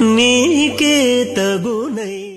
నీకే తగునై